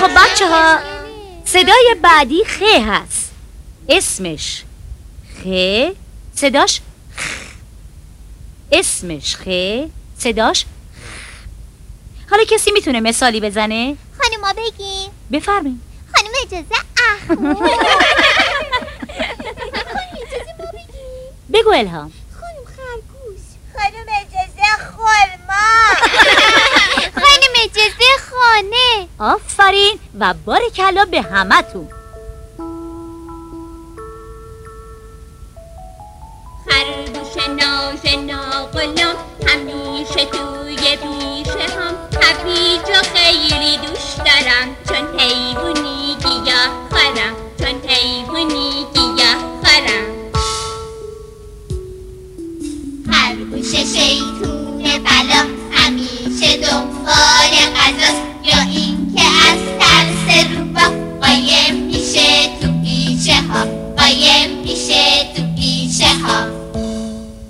خب بچه ها صدای بعدی خ هست. اسمش خ صداش خ. اسمش خ صداش خ. حالا کسی می‌تونه مثالی بزنه؟ خانوما بگیم. بفرمین خانم اجازه اخمو بگو الهام خانم خرگوش خانم اجازه خورما خانم اجازه خانه آفرین و بارکلا به همتون. خرگوش ناشنا غلام همیشه توی بیشه هم. هویج و خیلی دوست دارم چون حیوانی گیاه خورم چون حیوانی گیاه خورم خرگوش شیطون بلا همیشه دنبال غذاست. یا روبا قایم میشه تو پیشه ها قایم میشه تو پیشه ها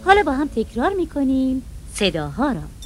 حالا با هم تکرار می‌کنیم. صداها را.